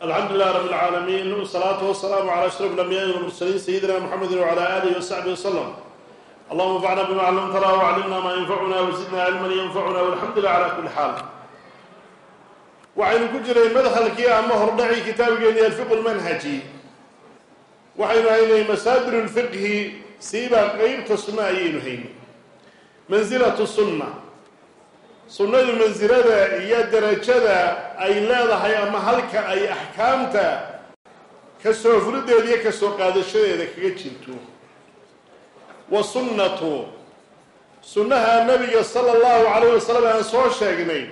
alxamdu lilah rab اlcaalamiin wsalaatu wasalaamu cala ashraf اlambiyaai wاlmursaliin sayidina mxamedi wcala alihi wasaxbihi waslm allahuma anfacna bima callamtana wcallimna maa yanfacuna wazidna cilman yanfacuna walxamdu lilah cala kuli xaal waxaynu ku jiray madhalkii ama hordhaci kitaabgeeni alfiqu lmanhaji waxaynu haynay masaadir lfiqhi siibaa qeybta sunna ayaynu haynay mansilatu sunna sunnadu mansilada iyo derajada ay leedahay ama halka ay axkaamta ka soo furideeda iyo ka soo qaadashadeeda kaga jirto. Wa sunnatu. Sunnaha nabiga sala allahu calayh wasalam aan soo sheegnay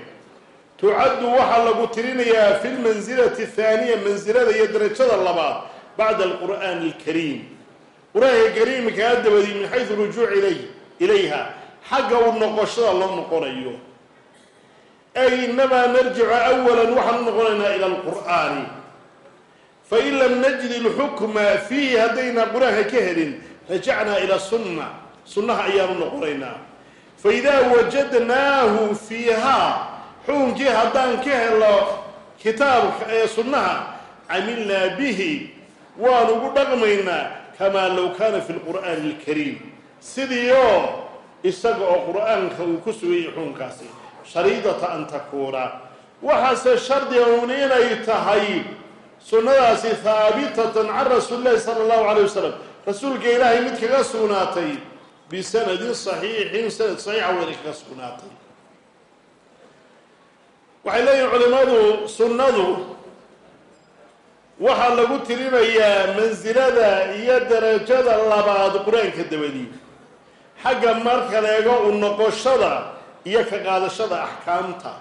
tucaddu waxaa lagu tirinayaa fi lmansilati athaaniya mansilada iyo derajada labaad bacda alqur'aani alkariim. Qur'aanka kariimkaa dabadi min xaysu rujuuc ilay ilayha xagga u noqoshada loo noqonayo ay inamaa narjicu awalan waxaan u noqonaynaa ila alqur'aani fain lam najid ilxukma fiihi haddaynaa qur'aanka ka helin rajacnaa ila sunna sunnaha ayaan noqonaynaa faidaa wajadnaahu fiihaa xukunkii haddaan ka helo kitaabka ee sunnaha camilnaa bihi waan ugu dhaqmaynaa kamaa low kaana fi lqur'aani alkariim sidii oo isaga oo qur'aanka uu ku sugayay xukunkaasi shariidata an takuuna. Waxaase shardiga uun inay tahay sunnadaasi haabitatan can rasuuli llahi sala allahu calayh wasalam rasuulka ilaahay mid kaga sugnaatay bisanadin saxiixin sanad saxiixa weyna kaga sugnaatay. Waxay leeyihiin culimmadu sunnadu waxaa lagu tirinayaa mansilada iyo derajada labaad qur'aanka dabadii. Xagga marka leego u noqoshada iyo ka qaadashada axkaamta.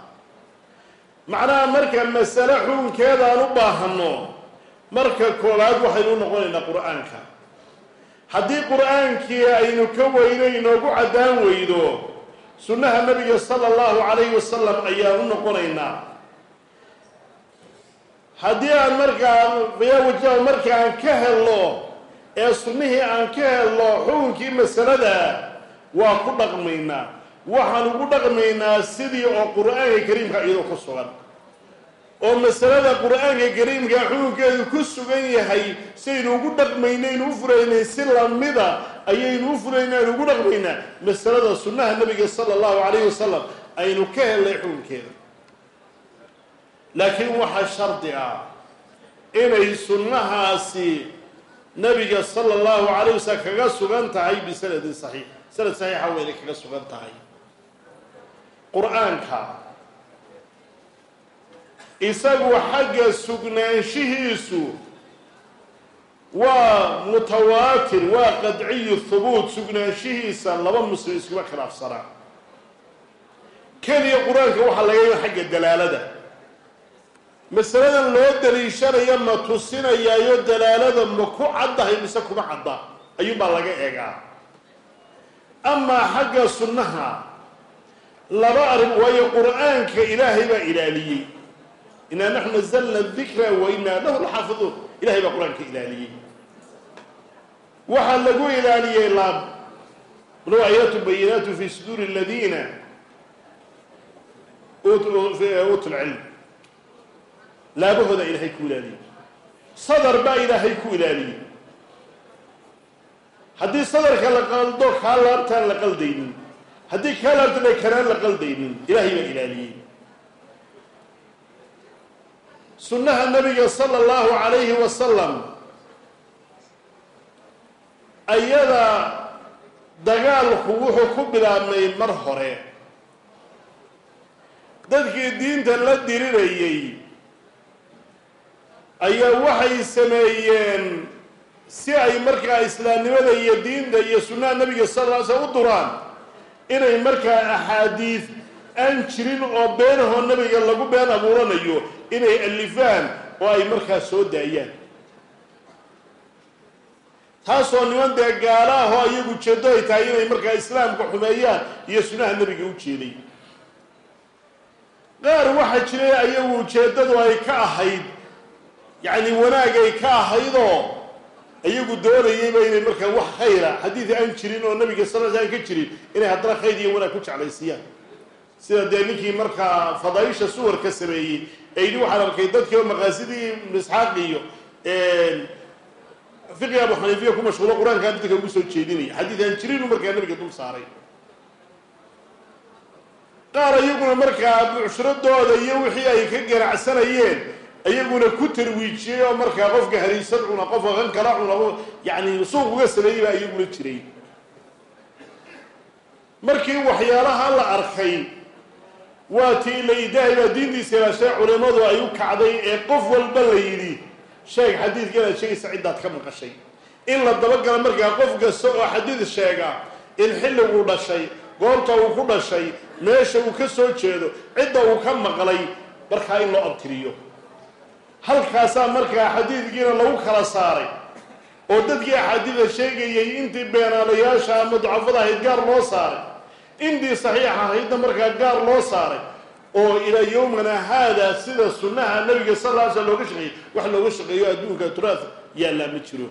Macnaha marka masale xukunkeedaan u baahanno marka koowaad waxaynu u noqonaynaa qur'aanka. Haddii qur'aankii aynu ka weyno inoogu caddaan weydo sunnaha nabiga sala allahu calayhi wasalam ayaan u noqonaynaa. Haddii aan markaa marka aan ka helno ee sunnihii aan ka helno xukunkii masalada waa ku dhaqmaynaa waxaan ugu dhaqmaynaa sidii oo qur'aanka kariimka iyadoo ku sugan. Oo masalada qur'aanka kariimka xukunkeedu ku sugan yahay sidaynu ugu dhaqmaynaynu u furaynay si lamida ayaynu u furaynay aynu ugu dhaqmaynaa masalada sunnaha nabiga sala allahu calayhi wasalam aynu ka helnay xukunkeeda laakiin waxaa shardi ah inay sunnahaasi nabiga sala allahu calayh wasalam kaga sugan tahay bisanadin saxiix. Sanad saxiixa inay kaga sugan tahay qur'aanka. Isagu xagga sugnaanshihiisu waa mutawaatir waa qadciyu hubuut sugnaanshihiisa laba muslim iskuma khilaafsanaa keliya qur'aanka waxaa laga yaga xagga dalaalada. Masaladan loo daliishanayo ma tusinayaayo dalaalada ma ku caddahay mise kuma cadda? Ayuunbaa laga eegaa. Amaa xagga sunnaha laba arrin waayo qur'aanka ilaahay baa ilaaliyey. Inaa naxnu nazalna dikra wa inaa lahu laxaafiduun. Ilahay baa qur'aanka ilaaliyey. Waxaa lagu ilaaliyey laab. Low aayaatu bayinaatu fi suduuri aladiina uutu lcilm laabahooda ilaahay ku ilaaliyey. Sadar baa ilaahay ku ilaaliyey. Haddii sadarka la qaldo kaa laabtaan la qaldaynin haddii kaa laabtana kanaan la qaldaynin ilaahay baa ilaaliyey. Sunnaha nabiga sala allahu calayhi wasalam ayada dagaalku wuxuu ku bilaabmay mar hore. Dadkii diinta la dirirayay ayaa waxay sameeyeen si ay markaa islaamnimada iyo diinta iyo sunnaha nabiga sal ly slm u duraan inay markaa axaadiid aan jirin oo beenahoo nabiga lagu been abuuranayo inay alifaan oo ay markaa soo daayaan. Taasoo niman dee gaala ahoo ayagu ujeeddo ay tahay inay markaa islaamka xumeeyaan iyo sunnaha nabiga u jeeday qaar waxaa jiray ayagu ujeeddadu ay ka ahayd yacni wanaag ay ka ahaydoo iyagu doonayayba inay markaa wax khayra xadiid aan jirin oo nabiga sal slam ka jirin inay haddana khayr iyo wanaag ku jeclaysiiyaan sida dee ninkii markaa fadaaisha suwarka sameeyey ee yidhi waxaan arkay dadkii oo maqaasidii ibnu isxaaq iyo fiqi abu xaniifiya ku mashquulo qur'aankaa dadka ugu soo jeedinaya. Xadiidaan jirinu markaa nabiga dul saaray. Qaar iyaguna markaa bucshuradooda iyo wixii ay ka ganacsanayeen iyaguna ku tarwiijiyey oo markaa qofka hariisad cuna qofka kan kala cuna yani suuq uga baa iyaguna jiray. Markii waxyaalaha la arkay waa tii la ilaahay diintiisa ilaashay culimadu ay u kacday ee qof walba la yidhi sheeg xadiidka inaad sheegaysa ciddaad ka maqashay. In la dabagala markaa qof kasta oo xadiid sheega in xilliguu dhashay goobta uu ku dhashay meesha uu ka soo jeedo cidda uu ka maqlay markaa in loo abtiriyo halkaasaa markaa xadiidkiina lagu kala saaray oo dadkii axaadiida sheegayay intii beenaalayaasha ama ducafada ahayd gaar loo saaray intii saxiixa ahaydna markaa gaar loo saaray oo ilaa yowmana haada sida sunnaha nabiga sal lla slam looga shaqeeyey wax looga shaqeeyo adduunka turaad yaallaa ma jiro.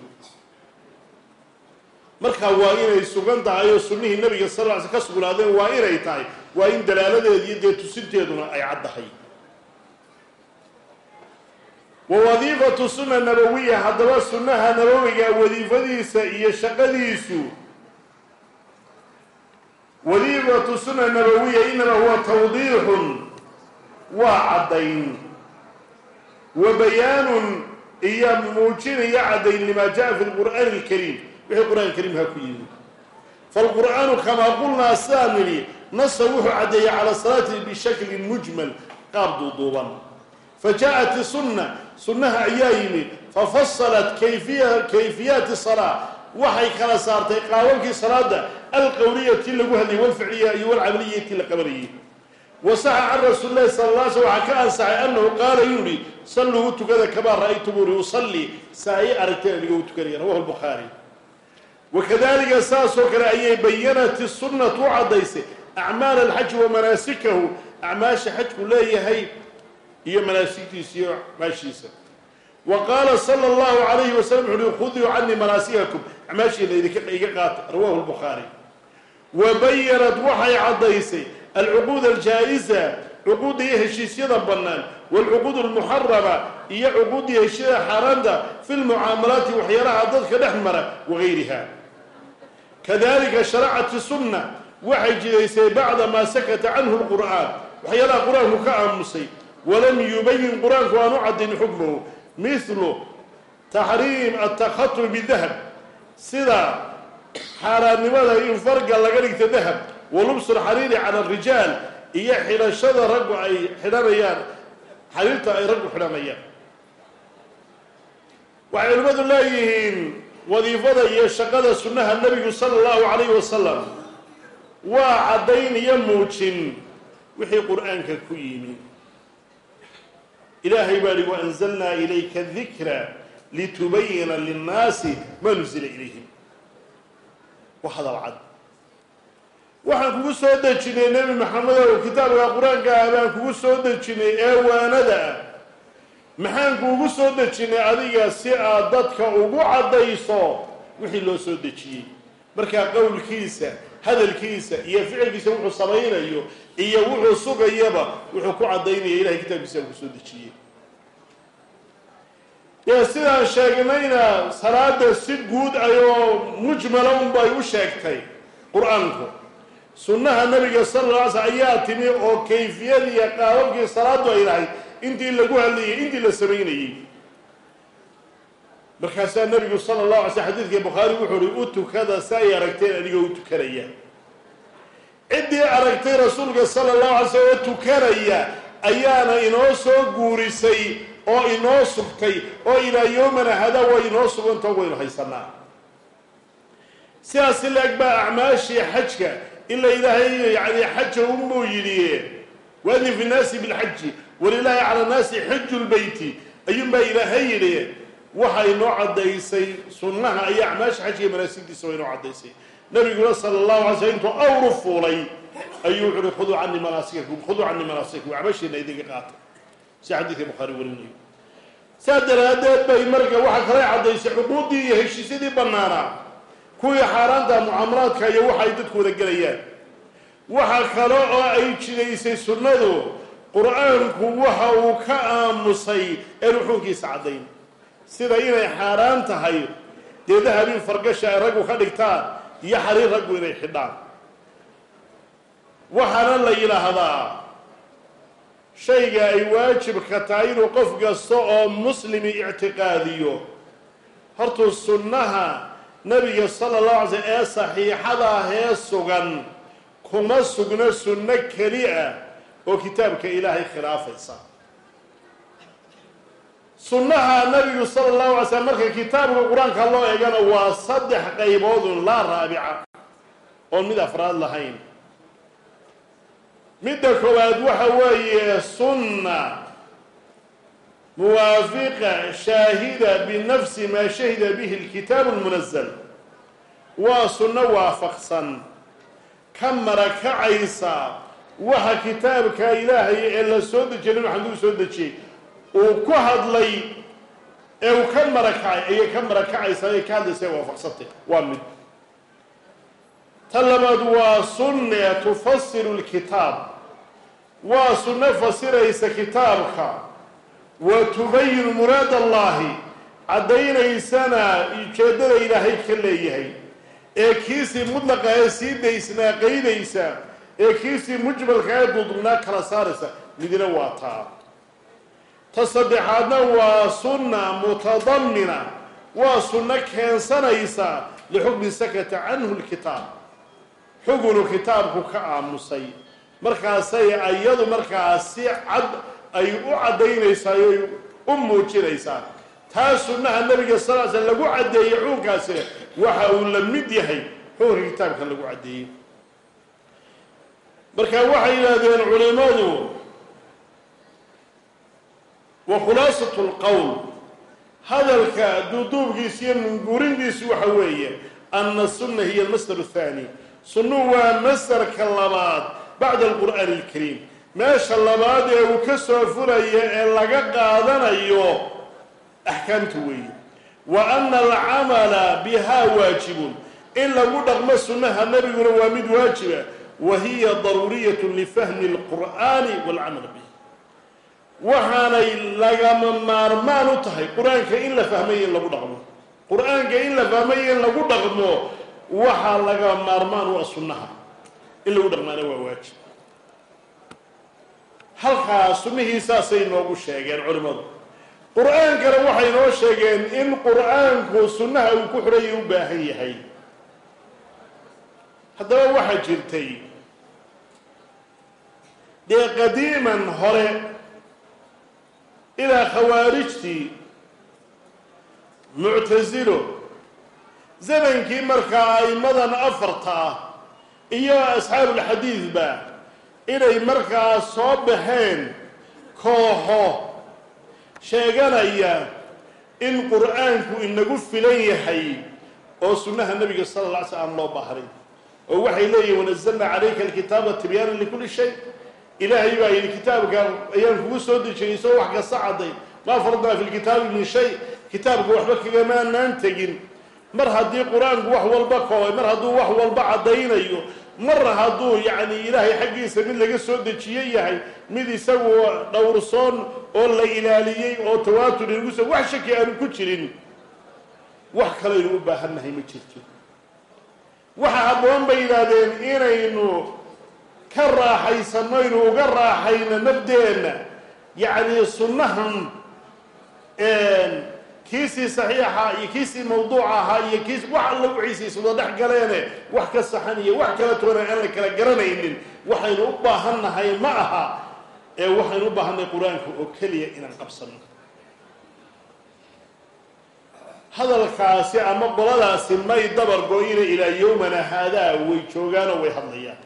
Marka waa inay sugan tahay oo sunnihii nabiga sal ly sl ka sugnaadeen waa inay tahay waa in dalaaladeeda iyo dee tusinteeduna ay caddahay wa wadiifatu sunna nabawiya haddaba sunnaha nabawiga wadiifadiisa iyo shaqadiisu. Wadiifatu sunna nabawiya inama huwa tawdiixun waa caddayn. Wa bayaanun iyo muujinaya caddayn limaa jaa fi lqur'aani alkariim. Wixii qur'aan kariimha ku yimi falqur'aanu kamaa qulnaa sidaa nidhi nasa wuxuu caddeeyey cala salaati bishaklin mujmal qaab duuduuban. Fa jaaءat isunna sunnaha ayaa yimi fafasalat kayfiya kayfiyaati salaa. Waxay kala saartay qaababkii salaada alqowliyati lagu hadlayay walficliya iyo walcamaliyati la qabanayay wasaxa can rasuuli lahi sala la sl waxaa ka ansaxay annahu qaala inuu yihi salluu tukada kamaa ra'aytumuni usalli. Saa ay aragteen aniga u tukanaya rawahu lbukhaari wakadalika saasoo kale ayay bayanat sunnatu u caddaysay acmaal alxaji wa manaasikahu. Acmaasha xajku leeyahay iyo manaasigtiisa iyo acmaashiisa wa qaala sala allahu calayhi wasalam wuxu uhi khuduu canii manaasikakum acmaashiina iga qaata rawahu lbukhaari wa bayanat waxay caddaysay alcuquud aljaa-isa cuquudda iyo heshiisyada bannaan waalcuquud almuxarama iyo cuquuddii heshiisyada xaaraanta fi lmucaamalaati waxyaalaha dadka dhex mara wagayriha kadalika sharacat sunna waxay jidaysay bacda maa sakata canhu lqur'aan waxyaalaha qur'aanku ka aamusay walam yubayin qur'aanku aan u caddayn xukmahu mithlu taxriim altakhatumi bidahab sida xaaraannimada in farga laga dhigta dahab walubsu lxariiri cala arijaal iyo xidhashada raggu ay xidhanayaan xariirta ay raggu xidhanayaan. Waxay culimmadu leeyihiin wadiifada iyo shaqada sunnaha nebigu sala allahu calayhi wasalam waa caddayn iyo muujin wixii qur'aanka ku yimi ilaahay baa hi waanzalnaa ilayka dikra litubayina linnaasi maa nuzila ilayhim. Wa hadal cad waxaan kugu soo dejinay nebi maxamedow kitaabka qur'aanka ah baan kugu soo dejinay ee waanada ah maxaan kuugu soo dejinay adiga si aad dadka ugu caddayso wixii loo soo dejiyey. Markaa qowlkiisa hadalkiisa iyo ficilkiisa wuxuu samaynayo iyo wuxuu sugayaba wuxuu ku caddaynaya ilahay kitaabkiisa ku soo dejiyey. Dee sidaan sheegnayna salaada si guud ayoo mujmala unbay u sheegtay qur'aanku. Sunnaha nabiga sala alla alay ayaa timi oo kayfiyadiiyo qaababkii salaadu ay lahayd intii lagu hadlayay intii la samaynayey markaasaa nabigu sala allahu alay slm xadiidkii bukhaari wuxuu uhi u tukada si ay aragteen adigoo u tukanaya. Ciddii aragtay rasuulka sala allahu alay slm oo tukanaya ayaana inoo soo guurisay oo inoo sugtay oo ilaa yowmana hada way inoo sugantao waynu haysanaa. Sidaasi la-eg baa acmaashii xajka ila ilaahay yani xaja unbuu yidhi waadin fi nnaasi bilxaji walilaahi cala nnaasi xiju lbeyti ayuunbaa ilaahay yidhi waxa inoo caddaysay sunnaha iyo acmaasha xajka manaasigtiisa waa inoo caddaysay. Nabiguna sala allahu alay slam intuu awru fuulay ayuu wuxu uhi khuduu canii manaasikakum khuduu canii manaasikakum acmaashiina idinka qaata si xadiidka bukhaari warinayo saa daraaddeed bay marka waxaa kala caddaysay cuquuddii iyo heshiisyadii bannaanaa kuwii xaaraanta mucaamalaadka iyo waxa ay dadku wada gelayaan. Waxa kale oo ay jidaysay sunnadu qur'aanku waxa uu ka aamusay eenu xukunkiisa caddayn sida inay xaaraan tahay dee dahabin fargasha ay raggu ka dhigtaan iyo xariir raggu inay xidhaan. Waxaana la yidhaahdaa shayga ay waajibka tahay inuu qof kasta oo muslimi ictiqaadiyo. Hortuu sunnaha nabiga sala allahu alay slm ee saxiixadaahee sugan kuma sugno sunno keli ah oo kitaabka ilaahay khilaafaysa sunnaha nabigu sala allahu alay slm marka kitaabka qur'aanka loo eegana waa saddex qayboodun laa raabica oon mid afraad lahayn. Midda koowaad waxa weeye sunna muwaafiqa shaahida binafsi maa shahida bihi lkitaabu lmunazal waa sunno waafaqsan. Ka marakacaysa waxa kitaabka ilaahay ee la soo dejiyay nabi maxamed uu soo dejiyey uu ku hadlay ee uu ka marakacay ayay ka marakacaysaa ayay ka hadlaysa waafaqsantay waa mid. Ta labaad waa sunne tufasiru lkitaab. Waa sunno fasiraysa kitaabka. Wa tubayinu muraad allahi caddaynaysana ujeeddada ilaahay ka leeyahay. Ee kiisii mudlaqa ee sii daysnaa qaydaysa. Ee kiisii mujmalka ee duudubnaa kala saaraysa. Midna waa taa ta saddexaadna waa sunna mutadamina waa sunno keensanaysa lixukmin sakata canhu lkitaab. Xugunu kitaabku ka aamusay. Markaasay iyadu markaa si cad ay u caddaynaysaa oy u muujinaysaa. Taa sunnaha nabiga sal l sl lagu caddeeyey xukunkaasina waxa uu la mid yahay xukunka kitaabkan lagu caddeeyey. Marka waxay yidhaahdeen culimadu wa khulaasatu lqowl hadalka duuduubkiisa iyo munguurintiisu waxa weeye ana sunna hiya almasdar athani sunnuhu waa masdarka labaad bacda alqur'aani alkariim meesha labaad ee uu ka soo furaya ee laga qaadanayo axkaamta weeye wa ana alcamala bihaa waajibun in lagu dhaqmo sunnaha nebiguna waa mid waajiba wa hiya daruuriyatu lifahmi alqur'aani walcamal bih waxaanay lagama maarmaan u tahay qur'aanka in la fahmayo in lagu dhaqmo. Qur'aanka in la fahmayo in lagu dhaqmo waxaa laga maarmaan u ah sunnaha. In lagu dhaqmaana waa waajib. Halkaa sunnihiisaasay noogu sheegeen culimmadu qur'aankana waxay noo sheegeen in qur'aanku sunnaha uu ku xidhaya u baahan yahay. Haddaba waxaa jirtay dee qadiiman hore ilaa khawaarijtii muctasilo zamankii markaa a'imadan afarta ah iyo asxaabulxadiidba inay markaa soo baxeen kooxo sheeganaya in qur'aanku inagu filan yahay oo sunnaha nebiga sala alla ly sl aan loo baahnayn oo waxay leeyihiin wanazalna calayka alkitaaba tibyaanan likulli shay ilaahay baa yidhi kitaabka ayaan kugu soo dejiyay isagoo wax kasta cadday maa faradnaa fi lkitaabi min shay. Kitaabka waxba kagamaanaan tegin. Mar haddii qur'aanku wax walba koobay mar hadduu wax walba caddaynayo mar hadduu yacni ilaahay xaggiisa mid laga soo dejiye yahay mid isagu dhowrsoon oo la ilaaliyey oo tawaatur inagu so wax shaki aanu ku jirin. Wax kalaynu u baahannahay ma jirto. Waxa habboon bay yidhaahdeen inaynu ka raaxaysanno ynu uga raaxayno nafdeenna yacni sunnahan kiisii saxiixa iyo kiisii mawduuca ahaa iyo kiis wax alla wixiisiisa wada dhex galeene wax ka saxan iyo wax kala toona aan la kala garanaynin waxaynu u baahannahay ma aha ee waxaynu u baahannahay qur'aanka oo keliya inaan qabsanno. Hadalkaasi ama qoladaasi may dabar go-ina ilaa yowmana haadaa way joogaanoo way hadlayaan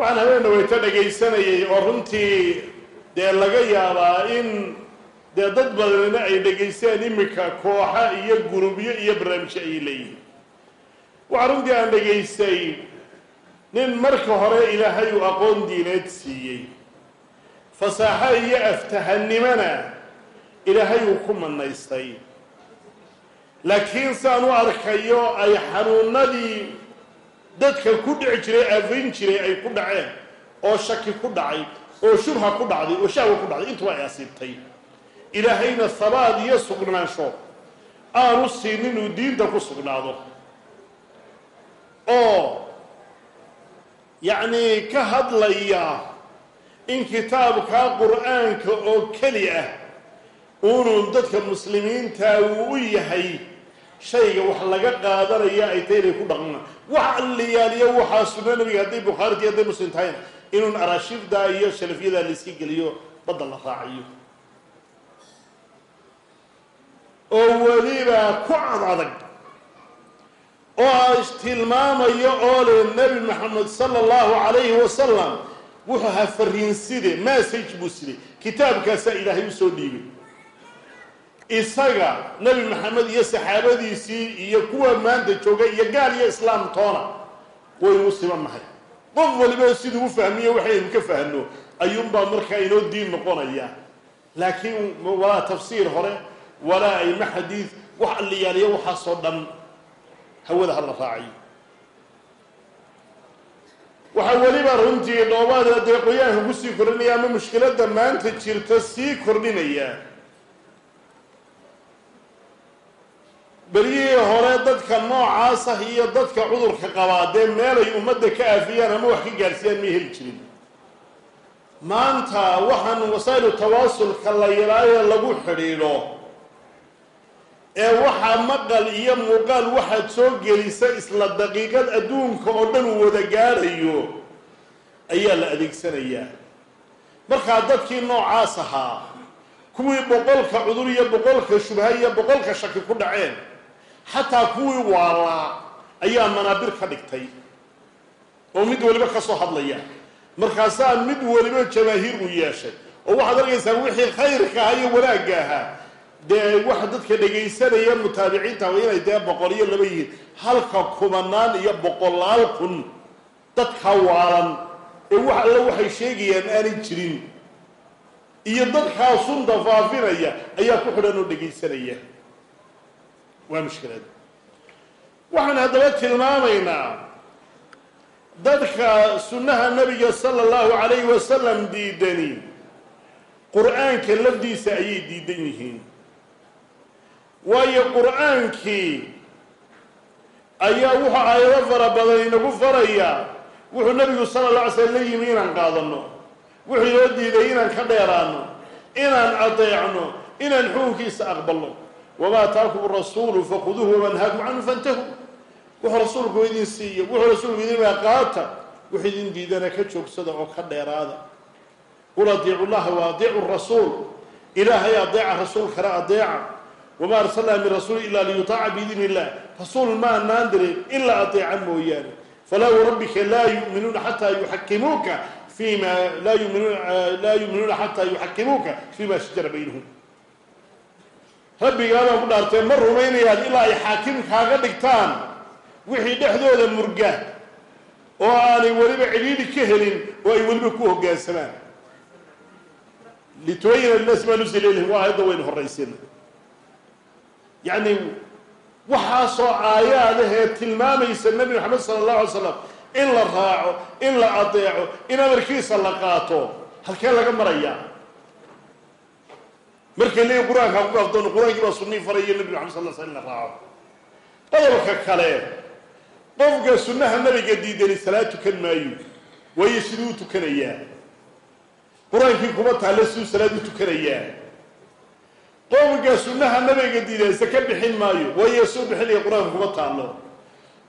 waxaan habeen dhaweyto dhagaysanayay oo runtii dee laga yaabaa in dee dad badanina ay dhegaysteen iminka kooxa iyo gurubyo iyo barnaamijyo ayay leeyihiin. Waxaa runtii aan dhegaystay nin marka hore ilaahay uu aqoon diineed siiyey. Fasaaxo iyo aftahannimona ilaahay uu ku manaystay. Laakiin saan u arkayo ay xanuunadii dadka ku dhici jiray aafayn jiray ay ku dhaceen oo shaki ku dhacay oo shubha ku dhacday oo shahwa ku dhacday intuba ay asiibtay. Ilaahayna habaad iyo sugnaansho. Aanu siin inuu diinta ku sugnaado. Oo yacnii ka hadlaya in kitaabkaa qur'aanka oo keli ah uunun dadka muslimiinta uu u yahay shayga wax laga qaadanaya ay tahay inay ku dhaqmaan wax alliyaaliyo waxaa sunno nabiga hadday bukhaariti hadday muslim tahayna inuun araashifda iyo shalafyada layska geliyo badda la raacayo oo weliba ku cad adag. Oo tilmaamayo oo le nebi maxamed sala allahu calayhi wasalam wuxuu ahaa fariinside message buu siday. Kitaabkaasaa ilaahay u soo dhiibay isaga nebi maxamed iyo saxaabadiisii iyo kuwa maanta jooga iyo gaal iyo islaam toona waynu u siban nahay. Qof waliba siduu u fahmiyo waxaynu ka fahno ayuunbaa markaa inoo diin noqonaya. Laakiin walaa tafsiir hore walaa ayma xadiid wax alliyaaliyo waxaasoo dhan hawada ha la raacayo. Waxaa weliba runtii dhoobaada dee qoyaanka ku sii kordhinaya ama mushkiladda maanta jirta sii kordhinaya beryihii hore dadka noocaas ah iyo dadka cudurka qabaa dee meelay ummadda ka aafiyaan ama wax ka gaarsiiyaan may heli jirin. Maanta waxaan wasaa'ilu tawaasulka la yidhaayo lagu xidhiidho ee waxaa maqal iyo muuqaal waxaad soo gelisa isla daqiiqad adduunka oo dhan uu wada gaadhayo ayaa la adeegsanayaa. Markaa dadkii noocaas ahaa kuwii boqolka cudur iyo boqolka shubha iyo boqolka shaki ku dhaceen xataa kuwii waalaa ayaa manaabir ka dhigtay oo mid waliba ka soo hadlaya. Markaasaa mid waliba jamaahiir u yeeshay oo waxaad arkaysaa wixii khayrka ahaa iyo wanaagga ahaa dee waxa dadka dhegaysanaya mutaabiciinta waa inay dee boqol iyo laba yihiin. Halka kumanaan iyo boqolaal kun dadka waalan ee wax alle waxay sheegayaan aanay jirin. Iyo dadkaa sunta faafinaya ayaa ku xidhan oo dhegaysanaya waa mushkilad. Waxaan haddaba tilmaamaynaa dadka sunnaha nabiga sala allahu calayhi wasalam diidani. Qur'aanka lafdiisa ayay diidan yihiin. Waayo qur'aankii ayaa wuxuu aayado fara badan inagu faraya. Wuxuu nabigu sala alla alay slam la yimi inaan qaadanno. Wuxuu inoo diiday inaan ka dheeraanno. Inaan adeecno inaan xukunkiisa aqbalno wamaa ataakum rasuulu fakhuduuhu wamanhaakum canhu fantahu wuxuu rasuulku idin siiyo wuxuu rasuulku idin maa qaata wuxuu idin diidana ka joogsada oo ka dheeraada qul adiicu llaha wa adiicu rasuul ilaahay adeeca rasuulkana adeeca wamaa arsalnaa min rasuuli ilaa liyutaaca biidni illah rasuul ma anaan dirin ilaa adeeca mooyaane falaa warabbika laa yuminuuna xataa yuxakimuuka fima laa yuminuuna laa yuminuuna xataa yuxakimuuka fima shajara baynahum rabbigaabaan ku dhaartee ma rumaynayaan ilaa ay xaakim kaaga dhigtaan. Wixii dhexdooda murga oo aanay weliba cidhiidhi ka helin oo ay weliba ku hoggaansamaan litubayina linaasi maa nusila ilayhim waa aayadda waynu horraysin yacni waxaasoo aayaadahee tilmaamaysa nebi maxamed sala allahu alay slam in la raaco in la adeeco in amarkiisa la qaato. Halkee laga marayaa markay leeyihiin qur'aankaa ku gaafdoon qur'aankii baa sunnii faraya nebi maxamed sal sl in la raaco. Qodobka kale qofka sunnaha nabiga diidani salaad tukan maayo waayo siduu u tukanayaa qur'aankii kuma taalle siduu salaad u tukanayaa qofka sunnaha nabiga diidan saka bixin maayo waayo suu bixinaya qur'aanka kuma taallo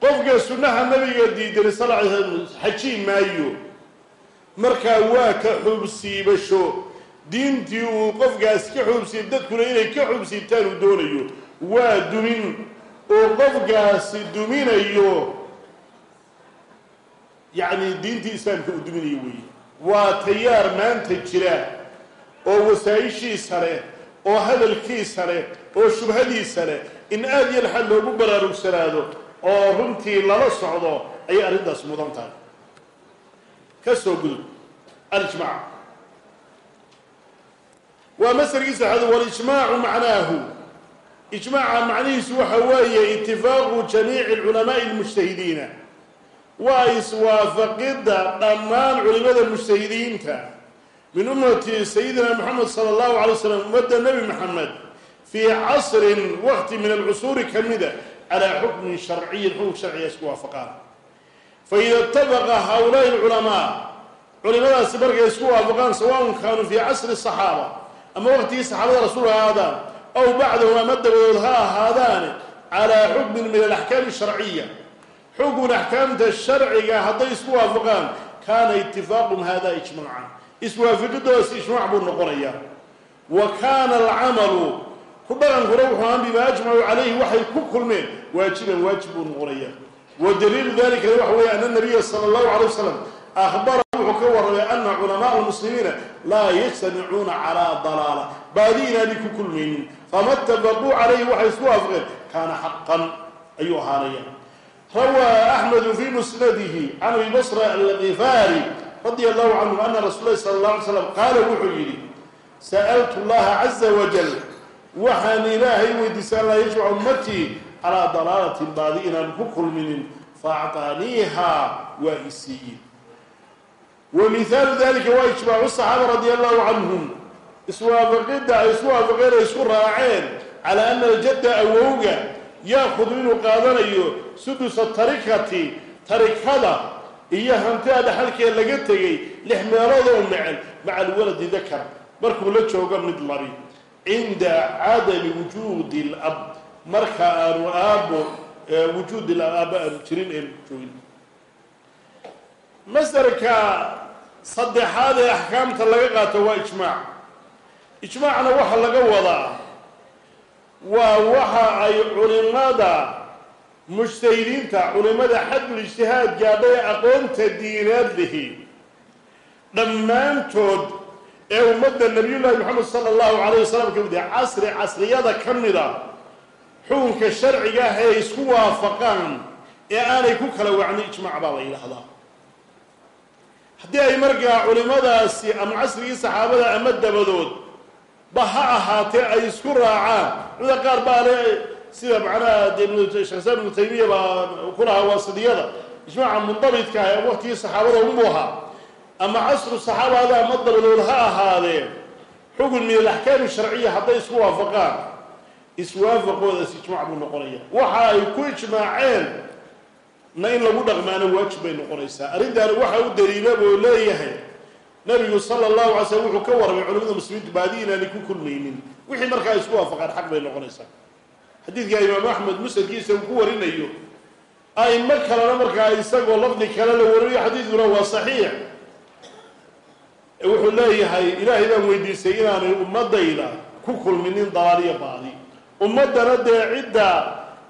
qofka sunnaha nabiga diidani sal xajiin maayo markaa waa ka xuubsiibasho diintii uu qofkaas ka xuubsiib dadkuna inay ka xuubsiibtaan uu doonayo. Waa dumin. Oo qofkaasi duminayo yacni diintii islaamka uu duminayo weeye. Waa tayaar maanta jira oo wasaa-ishiisa leh oo hadalkiisa leh oo shubhadiisa leh in aada iyo laxad loogu baraarugsanaado oo runtii lala socdo ayay arrintaas mudan tahay. Ka soo gudub alijmaac waa masarkii saxaad walijmaacu macnaahu. Ijmaaca macnihiisu waxa weeye itifaaqu jamiici alculamaai almujtahidiina waa iswaafaqidda dhammaan culimada mujtahidiinta. Min ummati sayidina moxamed sala allahu alay slam ummadda nebi maxamed fii casrin waqti min alcusuuri ka mida calaa xukmin sharciyin xukun sharciga isku waafaqaan. Faida itafaqa haulaai alculamaa culimadaasi markay isku waafaqaan sawaun kaanuu fii casri saxaaba ama waqtigii saxaabada rasuul ha ahaadaan aw bacdahum ama dabadood ha ahaadaane calaa xukmin min alaxkaami sharciya xukun axkaamta sharciga hadday isku waafaqaan kaana itifaaqum hada ijmaaca iswaafiqidoodaas ijmaac buu noqonayaa wa kaana alcamalu ku dhaqankuna wuxuu ahaan bimaa ajmacuu calayhi waxay ku kulmeen waajiban waajib buu noqonayaa wa daliilu dalikana waxa weeye ana nabiya sala allahu ahbara wuxuu ka warramay ana culamaa lmuslimiina laa yajtamicuuna calaa dalaala baadi inaanay ku kulmaynin fama itafaquu calayhi waxay isku waafaqeen kaana xaqan ayuu ahaanaya rawaa axmedu fi musnadihi can abi basra algifaari radia allahu canhu ana rasuul lahi sala allah alay slam qaala wuxuu yidhi sa'altu llaha caza wajal waxaan ilaahay weydiisay an laa yajmac ummatii calaa dalaalatin baadi inaan ku kulminin faacطaaniiha waa isiiye wa mihaalu dalika waa ijmaacu saxaaba radia allahu canhum iswaafaqidda ay isku waafaqeen ay isku raaceen calaa ana aljadda awowga yaakudu inuu qaadanayo sudusa tarikati tarikada iyo hantida dhaxalkee laga tegay lix meelood oo mecel maca alwaladi dakar markuu la joogo mid labi cinda cadami wujuudi lab marka aanu aabo wujuudi aaba aanu jirin eenu joogin saddexaad ee axkaamta laga qaato waa ijmaac. Ijmaacna waxa laga wadaa waa waxa ay culimada mujtahidiinta culimada xadul ijtihaad gaadha ee aqoonta diineed lihi dhammaantood ee ummadda nabiyullaahi moxamed sala allahu calayh wasalam ka mid yahay casri casriyada ka mida xukunka sharciga ah ee isku waafaqaan ee aanay ku kala wacnin ijmaac baa la yidhaahdaa haddii ay markaa culimadaasi ama casrigii saxaabada ama dabadood ba ha ahaatee ay isku raacaan cuda qaar baa le sida macnaha dee sheekh ibnu taymiya baa ku lahaa waasidiyada ijmaaca mundabidka ah ee waqtigii saxaabada unbuu ahaa. Ama casru saxaabada ama dabadood ha ahaadee xukun min alaxkaami sharciya hadday isku waafaqaan iswaafaqoodaas ijmaac buu noqonaya waxa ay ku ijmaaceen na in lagu dhaqmaano waajib bay noqonaysaa. Arrintaani waxa u daliila buu leeyahay. Nabigu sala allahu alay slm wuxuu ka warramay culimada muslimiintu baadi inaanay ku kulmaynin. Wixii markaa isku waafaqaan xaq bay noqonaysaa. Xadiidka imaamu axmed musnadkiisa uu ku warinayo aimo kalena markaa isagoo lafdi kale la warinayo xadiidkuna waa saxiix. Wuxuu leeyahay ilaahay baan weydiisay inaanay ummadayda ku kulminin dalaaliyo baadi. Ummaddana dee cidda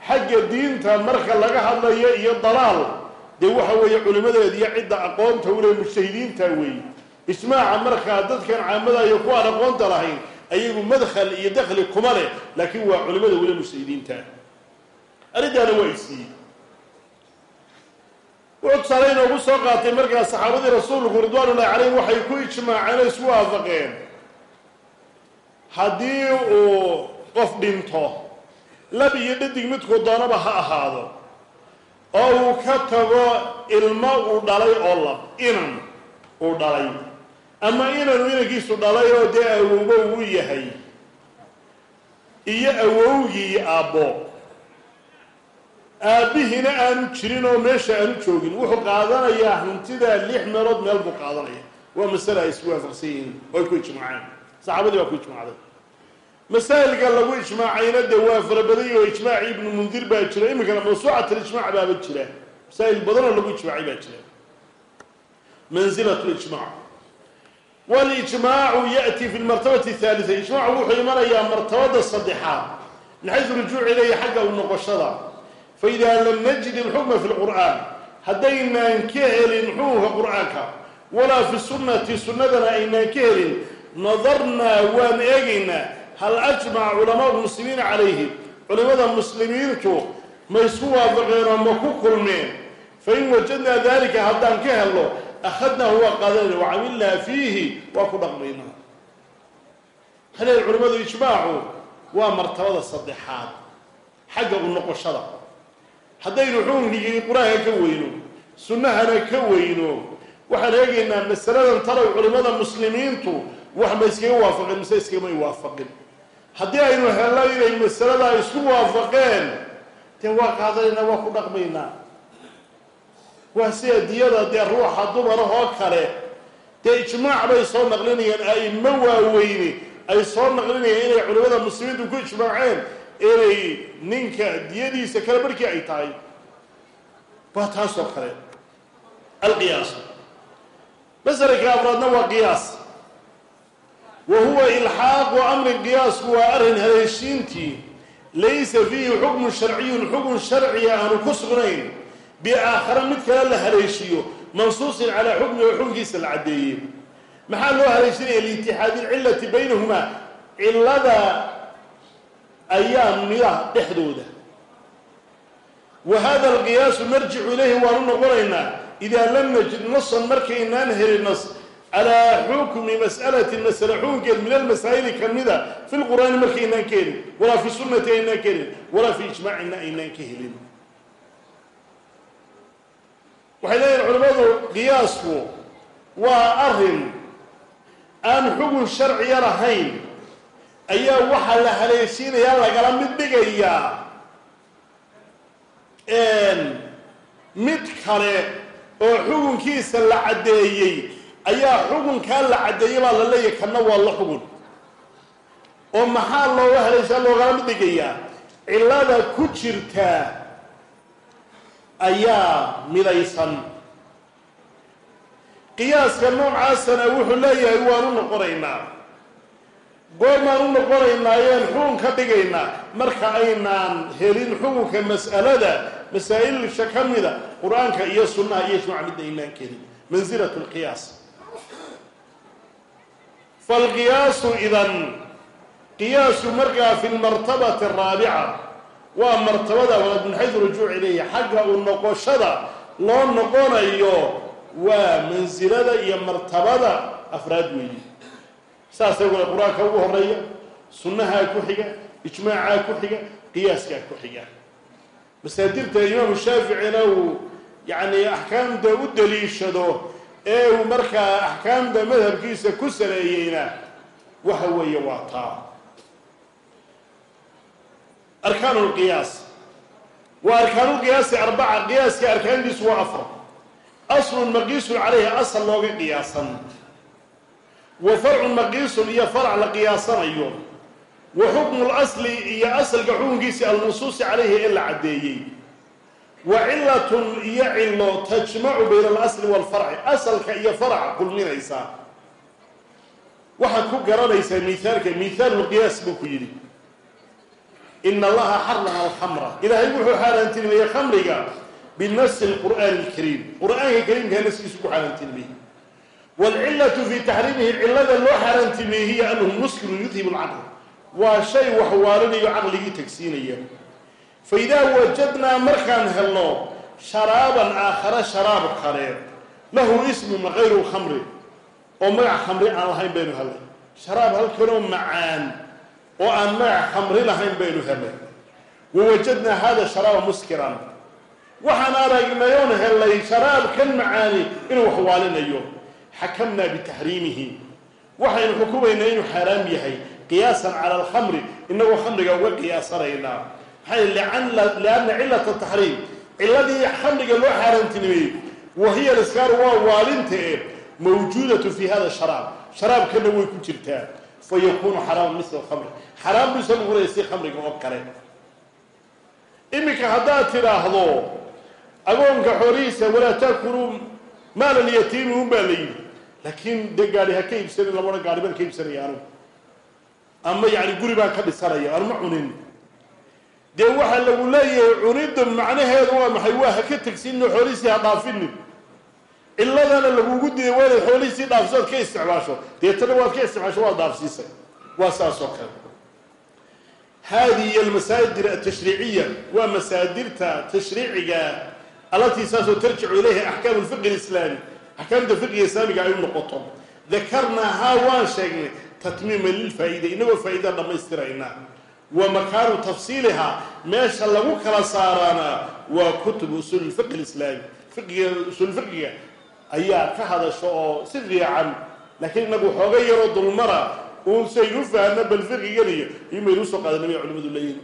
xagga diinta marka laga hadlayo iyo dalaal dee waxa weeye culimadeeda iyo cidda aqoonta ule mujtahidiinta weeye ijmaaca markaa dadkan caamada iyo kuwaan aqoonta lahayn ayagu madkhal iyo dakhli kuma leh laakiin waa culimada weli mujtahidiinta. Arrintaana waa isiiyey. Wuxuu tusaale inoogu soo qaatay markaa saxaabadii rasuulku ridwaanullahi calayhim waxay ku ijmaaceen oo isku waafaqeen. Haddii uu qof dhinto lab iyo dhadig midkuu doonaba ha ahaado oo uu ka tago ilmo uu dhalay oo lab inan uu dhalay. Ama inanu inankiisu dhalay oo dee awowba uu yahay iyo awowgii aabbo. Aabbihiina aanu jirin oo meesha aanu joogin. Wuxuu qaadanayaa hantida lix meelood meel buu qaadanaya. Waa masale ay isku waafaqsan yihiin. Oo ay ku ijmaaceen saxaabadii baa ku ijmaacday masaa'ilka lagu ijmaacayna dee waa farabadany oo ijmaaci ibnu mundir baa jira iminkana mawsuucat alijmac baaba jira. Masaa'il badanoo lagu ijmaacay baa jira. Manzilat lijmac walijmaacu ya'ti fi lmartabati athaalita ijmaacu wuxuu imanayaa martabada saddexaad min xaysu rujuuc ilayhi xagga u noqoshada. Faida lam najid ilxukma fi lqur'aan haddaynaan ka helin xukunka qur'aanka walaa fi sunnati sunnadana aynaan ka helin nadarnaa waan eegaynaa hal ajmaca culamaau muslimiina calayhi? Culimada muslimiintu ma isku waafaqeenoo ma ku kulmeen. Fain wajadnaa dalika haddaan ka helno akhadnaahu waa qaadanayna wacamilnaa fiihi waa ku dhaqmaynaa halee culimadu ijmaacu waa martabada saddexaad xagga u noqoshada. Haddaynu xukunkii qur'aanka ka weyno sunnahana ka weyno waxaan eegaynaa masaladan talow culimmada muslimiintu wax ma iskaga waafaqeen mise iskamay waafaqin haddii aynu helno inay masaladaa isku waafaqeen dee waa qaadanaynaa waa ku dhaqmaynaa waa sida diyada dee ruuxa dumarahoo kale dee ijmaac bay soo naqlinayaan a'imo waaweyni ay soo naqlinayaan inay culimmada muslimiintu ku ijmaaceen inay ninka diyadiisa kale barhkii ay tahay. Waa taasoo kale. Alqiyaas masalka afraadna waa qiyaas wa huwa ilxaaqu amrin qiyaasku waa arrin haleeshiintii. Laysa fiihi xukmun sharciyun xukun sharciga aanu ku sugnayn. Biaakhara mid kale la haleeshiyo mansuusin calaa xukmi oo xukunkiisa la caddeeyey. Maxaa loo haleeshinaya? Liitixaadi ilcillati baynahumaa cillada ayaa mida dhexdooda. Wa hada alqiyaasu narjicu ilayhi waanu noqonaynaa. Idaa lam najid nasan markaynaan helin nas calaa xukmi mas'alatin masale xukunkeed min almasaa'ili ka mida fi lqur'aani markaynaan ka helin walaa fi sunnati aynaan ka helin walaa fi ijmaacina aynaan ka helin waxay leeyihiin culimmadu qiyaasku waa arrin aan xukun sharciya lahayn ayaa waxaa la haleeshiinayaa lagala mid dhigayaa mid kale oo xukunkiisa la caddeeyey ayaa xukunkaa la caddeeyey baa la leeyahay kanna waa la xugun oo maxaa looga haleeshaa loogala dhigayaa? cillada ku jirtaa ayaa midaysan. qiyaaska noocaasana wuxuu leeyahay waanu noqonaynaa. goormaan u noqonaynaayen xukun ka dhigaynaa. marka aynaan helin xukunka mas'alada masaa'ilsha ka mida qur'aanka iyo sunnaha iyo ijmac midna aynaan kelin mansilat lqiyaas falqiyaasu idan qiyaasu markaa fi lmartabati araabica waa martabada walaad min xaysu rujuuc ilayhi xagga u noqoshada loo noqonayo waa mansilada iyo martabada afraad weeyi saasay wala qur'aanka ugu horreeya sunnahaa ku xiga ijmaacaa ku xiga qiyaaskaa ku xiga masaadirta imaamu shaaficina uu yacni axkaamta u daliishado ee uu markaa axkaamta madhabkiisa ku saleeyeyna waxa weeye waa taa. Arkaan lqiyaas wa arkaanulqiyaasi arbaca qiyaaska arkaantiisu waa afar. Aslun maqiisun calayhi asal looga qiyaasan. Wa farcun maqiisun iyo farac la qiyaasanayo. Wa xukmu lasli iyo asalka xukunkiisi almansuusi calayhi ee la caddeeyey wa cilatun iyo cilo tajmacu bayna alasli waalfarci asalka iyo faraca kulminaysa waxaad ku garanaysaa miaalka miaalulqiyaas buu ku yidhi ina allaha xarama alkhamra ilaahay wuxuu xaaraantinimeeyey khamriga binasi lqur'aani alkariim qur'aanka kariimkaa naskiisu ku xaaraantinimeeyey waalcilatu fii taxriimihi cilada loo xaaraantimeeyey hiya anahu muskirun yudhib lcaql waa shay waxwaalinayo caqligii tagsiinaya fa idaa wajadnaa markaan helno sharaaban aakhara sharaab kale lahu ismun kayru lkhamri oo magac khamri aan lahayn baynu helnay sharaab halkanoo macaan oo aan magac khamri lahayn baynu helnay wawajadnaa hada sharaaba muskiran. Waxaan aragnayoon hellay sharaabkan macaani inuu waxwaalinayo xakamnaa bitaxriimihi waxaynu xukumaynaa inuu xaaraam yahay qiyaasan cala alkhamri inagoo khamriga uga qiyaasanaynaa maxaa lianna cilata taxriim ciladii khamriga loo xaaraantinimeeyey wa hiya liskaaru waa waalinta e mawjuudatu fi hada sharaab. Sharaabkana way ku jirtaa. Fa yakuunu xaraama misla alkhamri xaraam buusa noqonaya si khamriga oo kale. Iminka haddaad tidhaahdo agoonka xoolihiisa walaa taakuluu maala lyatiimi un baa la yidhi. Laakiin dee gaari ha ka iibsanin lamana gaari baan ka iibsanaya ama yacni guri baan ka dhisanaya anuma cunin dee waxaa lagu leeyahay cunidda macnaheedu waa maxay? Waa ha ka tegsinno xoolihiisii ha dhaafinin. Ciladana lagugu diiday waa inaad xoolihiisii dhaafso ad ka isticmaasho. Deetana waad ka isticmaasho waad dhaafsiisay. Waa saas oo kale hadihi almasaadir atashriiciya waa masaadirta tashriiciga allatii saasoo tarjicu ilayha axkaamu lfiqi lislaami axkaamta fiqiga islaamiga ay u noqoto. Dakarnaahaa waan sheegnay tatmiima lilfaa-ida inagoo faa-ida dhammaystirayna wa makaanu tafsiilihaa meesha lagu kala saaraana waa kutubu usuul lfiqi lislaami fiqiga fiqiga ayaa ka hadasho oo si fiican laakiin inagu xooga yaroo dulmara uun saynu fahno bal fiqigan iyo imaynu u soo qaadanay bay culimadu leeyihiin